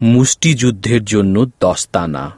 মুষ্টিযুদ্ধের জন্য দস্তানা।